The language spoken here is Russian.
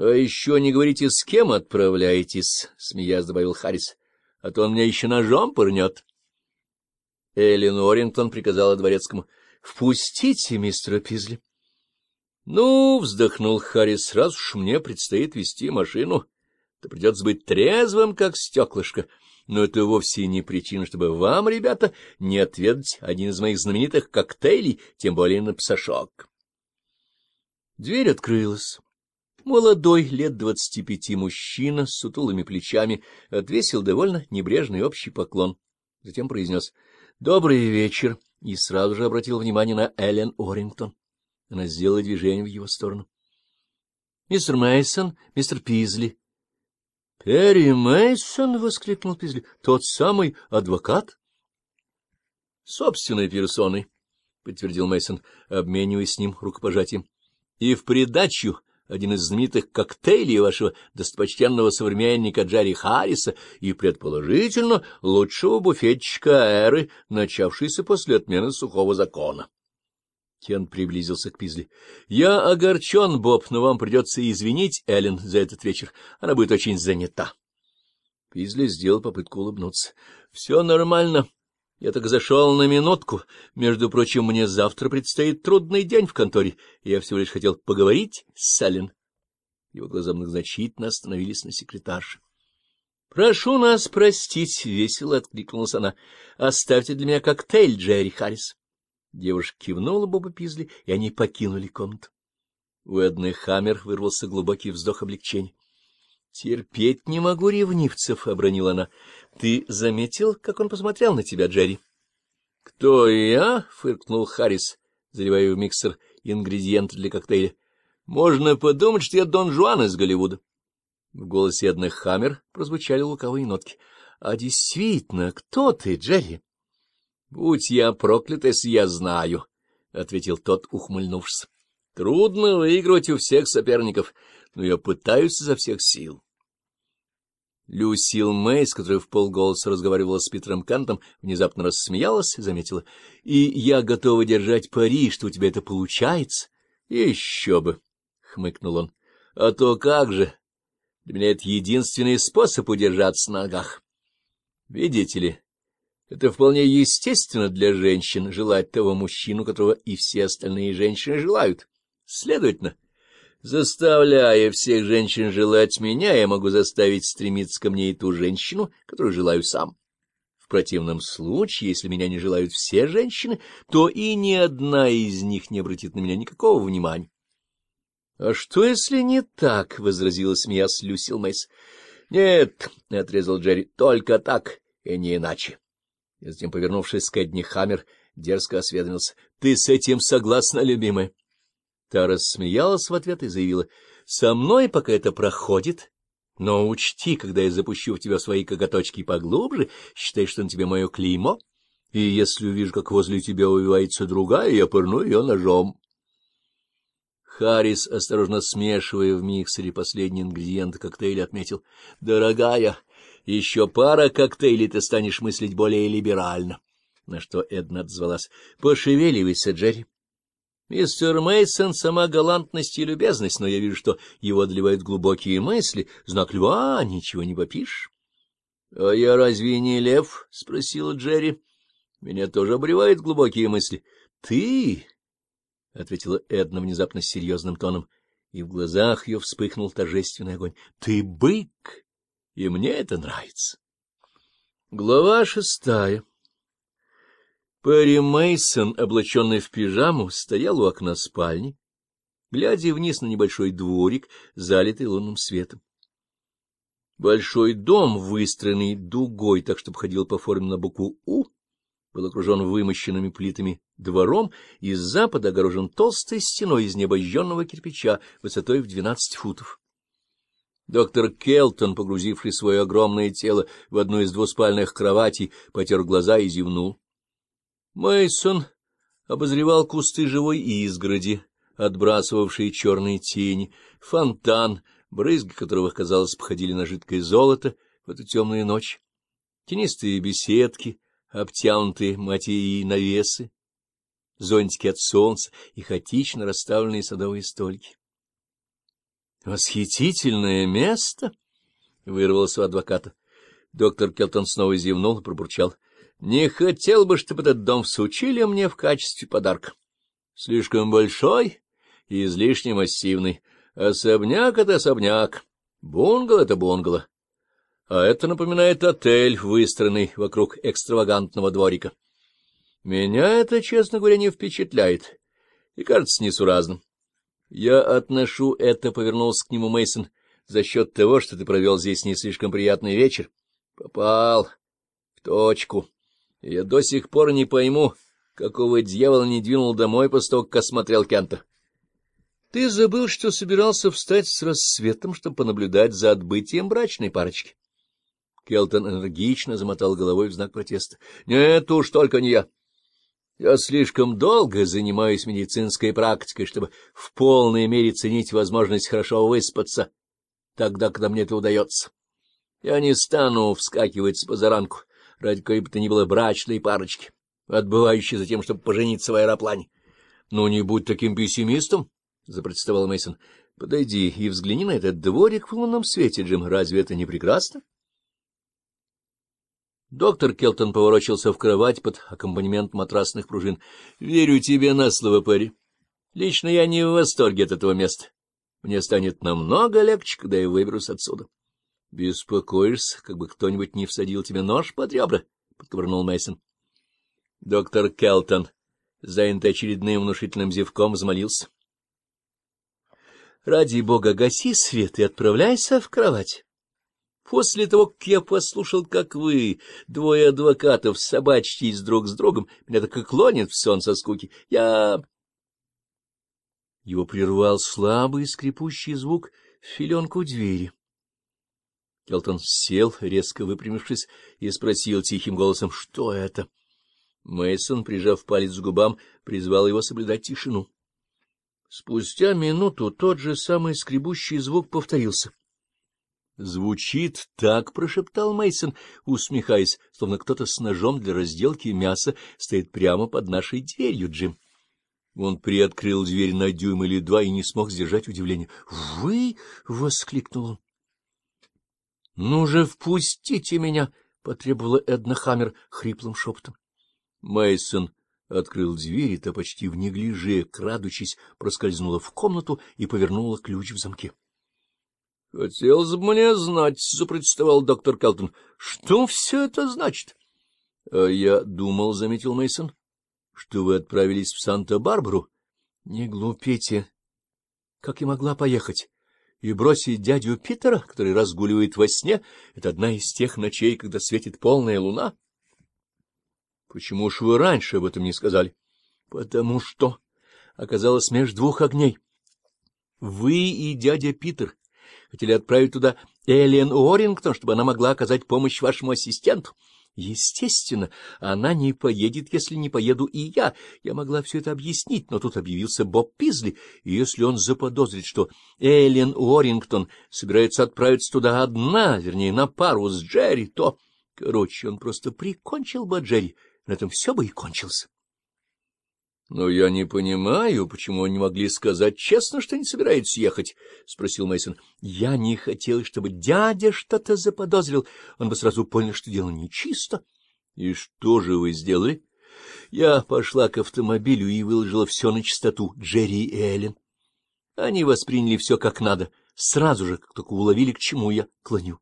Но еще не говорите, с кем отправляетесь, — смеясь добавил Харрис, — а то он меня еще ножом пырнет. Эллен Орингтон приказала дворецкому, — впустите мистера Пизли. — Ну, — вздохнул Харрис, — сразу уж мне предстоит вести машину. То придется быть трезвым, как стеклышко. Но это вовсе не причина, чтобы вам, ребята, не отведать один из моих знаменитых коктейлей, тем более на псашок. Дверь открылась. Молодой, лет двадцати пяти мужчина с сутулыми плечами отвесил довольно небрежный общий поклон. Затем произнес «Добрый вечер» и сразу же обратил внимание на Эллен Орингтон. Она сделала движение в его сторону. «Мистер Мейсон, мистер Пизли». «Перри Мейсон!» — воскликнул Пизли. «Тот самый адвокат?» «Собственной персоной», — подтвердил Мейсон, обмениваясь с ним рукопожатием. «И в придачу...» один из знаменитых коктейлей вашего достопочтенного современника Джерри Харриса и, предположительно, лучшего буфетчика эры, начавшейся после отмены сухого закона. Кен приблизился к Пизли. — Я огорчен, Боб, но вам придется извинить Эллен за этот вечер. Она будет очень занята. Пизли сделал попытку улыбнуться. — Все нормально. — я так зашел на минутку. Между прочим, мне завтра предстоит трудный день в конторе, и я всего лишь хотел поговорить с Салин. Его глаза многозначительно остановились на секретарше. — Прошу нас простить, — весело откликнулась она. — Оставьте для меня коктейль, Джерри Харрис. Девушка кивнула Боба Пизли, и они покинули комнату. У Эдны Хаммер вырвался глубокий вздох облегчения. — Терпеть не могу ревнивцев, — обронила она. — Ты заметил, как он посмотрел на тебя, Джерри? — Кто я? — фыркнул Харрис, заливая в миксер ингредиенты для коктейля. — Можно подумать, что я Дон Жуан из Голливуда. В голосе одной Хаммер прозвучали луковые нотки. — А действительно, кто ты, Джерри? — Будь я проклят, если я знаю, — ответил тот, ухмыльнувшись. — Трудно выигрывать у всех соперников но я пытаюсь изо всех сил. Люсил Мэйс, которая в полголоса разговаривала с Питером Кантом, внезапно рассмеялась и заметила. — И я готова держать пари, что у тебя это получается. — Еще бы! — хмыкнул он. — А то как же! Для меня это единственный способ удержаться на ногах. Видите ли, это вполне естественно для женщин желать того мужчину, которого и все остальные женщины желают. Следовательно... Заставляя всех женщин желать меня, я могу заставить стремиться ко мне и ту женщину, которую желаю сам. В противном случае, если меня не желают все женщины, то и ни одна из них не обратит на меня никакого внимания. — А что, если не так? — возразила смея с Люсил Мэйс. — Нет, — отрезал Джерри, — только так и не иначе. И затем, повернувшись к Эдни Хаммер, дерзко осведомился. — Ты с этим согласна, любимая? — Та рассмеялась в ответ и заявила, — Со мной пока это проходит, но учти, когда я запущу в тебя свои коготочки поглубже, считай, что на тебе мое клеймо, и если увижу, как возле тебя увивается другая, я пырну ее ножом. Харрис, осторожно смешивая в миксере последний ингредиент коктейля, отметил, — Дорогая, еще пара коктейлей ты станешь мыслить более либерально. На что Эдна отзвалась, — Пошевеливайся, Джерри. Мистер Мейсон сама галантность и любезность, но я вижу, что его одолевают глубокие мысли. Знак льва, ничего не попишь. — А я разве не лев? — спросила Джерри. — Меня тоже обревают глубокие мысли. — Ты? — ответила Эдна внезапно серьезным тоном, и в глазах ее вспыхнул торжественный огонь. — Ты бык, и мне это нравится. Глава шестая Перри Мейсон, облаченный в пижаму, стоял у окна спальни, глядя вниз на небольшой дворик, залитый лунным светом. Большой дом, выстроенный дугой, так чтобы ходил по форме на букву «У», был окружен вымощенными плитами двором и с запада огорожен толстой стеной из необожженного кирпича высотой в двенадцать футов. Доктор Келтон, погрузивший свое огромное тело в одну из двуспальных кроватей, потер глаза и зевнул. Мейсон обозревал кусты живой изгороди, отбрасывавшие черные тени, фонтан, брызги которого, казалось, походили на жидкое золото в эту темную ночь, тенистые беседки, обтянутые материи навесы, зонтики от солнца и хаотично расставленные садовые столики. «Восхитительное место!» — вырвалось у адвоката. Доктор Келтон снова зевнул и пробурчал — не хотел бы, чтобы этот дом всучили мне в качестве подарка. Слишком большой и излишне массивный. Особняк — это особняк, бунгало — это бунгало. А это напоминает отель, выстроенный вокруг экстравагантного дворика. Меня это, честно говоря, не впечатляет и кажется несуразным. Я отношу это, — повернулся к нему Мейсон, за счет того, что ты провел здесь не слишком приятный вечер. Попал в точку. Я до сих пор не пойму, какого дьявола не двинул домой после того, как осмотрел Кента. Ты забыл, что собирался встать с рассветом, чтобы понаблюдать за отбытием брачной парочки. Келтон энергично замотал головой в знак протеста. — Нет уж, только не я. Я слишком долго занимаюсь медицинской практикой, чтобы в полной мере ценить возможность хорошо выспаться, тогда, когда мне это удается. Я не стану вскакивать с позаранку ради какой бы то ни было брачной парочки, отбывающей за тем, чтобы пожениться в аэроплане. — Ну, не будь таким пессимистом, — запротестовал Мейсон. Подойди и взгляни на этот дворик в лунном свете, Джим. Разве это не прекрасно? Доктор Келтон поворочился в кровать под аккомпанемент матрасных пружин. — Верю тебе на слово, Перри. Лично я не в восторге от этого места. Мне станет намного легче, когда я выберусь отсюда. — Беспокоишься, как бы кто-нибудь не всадил тебе нож под ребра? — подковырнул Мейсон. Доктор Келтон, занятый очередным внушительным зевком, взмолился. — Ради бога, гаси свет и отправляйся в кровать. После того, как я послушал, как вы, двое адвокатов, собачьтесь друг с другом, меня так и клонит в сон со скуки, я... Его прервал слабый скрипущий звук в филенку двери. Элтон сел, резко выпрямившись, и спросил тихим голосом, что это. Мейсон, прижав палец к губам, призвал его соблюдать тишину. Спустя минуту тот же самый скребущий звук повторился. Звучит так, прошептал Мейсон, усмехаясь, словно кто-то с ножом для разделки мяса стоит прямо под нашей дверью, Джим. Он приоткрыл дверь на дюйм или два и не смог сдержать удивления. Вы? воскликнул он. — Ну же, впустите меня! — потребовала Эдна Хаммер хриплым шепотом. Мейсон открыл дверь, и та почти в неглиже, крадучись, проскользнула в комнату и повернула ключ в замке. — Хотелось бы мне знать, — запротестовал доктор Келтон, — что все это значит? — А я думал, — заметил Мейсон, что вы отправились в Санта-Барбару. — Не глупите. Как я могла поехать? и бросить дядю Питера, который разгуливает во сне, это одна из тех ночей, когда светит полная луна? Почему уж вы раньше об этом не сказали? Потому что оказалось меж двух огней. Вы и дядя Питер хотели отправить туда Эллен Уоррингтон, чтобы она могла оказать помощь вашему ассистенту. Естественно, она не поедет, если не поеду и я. Я могла все это объяснить, но тут объявился Боб Пизли, и если он заподозрит, что Эллен Уоррингтон собирается отправиться туда одна, вернее, на пару с Джерри, то... Короче, он просто прикончил бы Джерри, на этом все бы и кончилось. Но я не понимаю, почему они могли сказать честно, что не собираются ехать, спросил Мейсон. Я не хотел, чтобы дядя что-то заподозрил. Он бы сразу понял, что дело нечисто. И что же вы сделали? Я пошла к автомобилю и выложила все на чистоту Джерри и Эллен. Они восприняли все как надо, сразу же, как только уловили, к чему я клоню.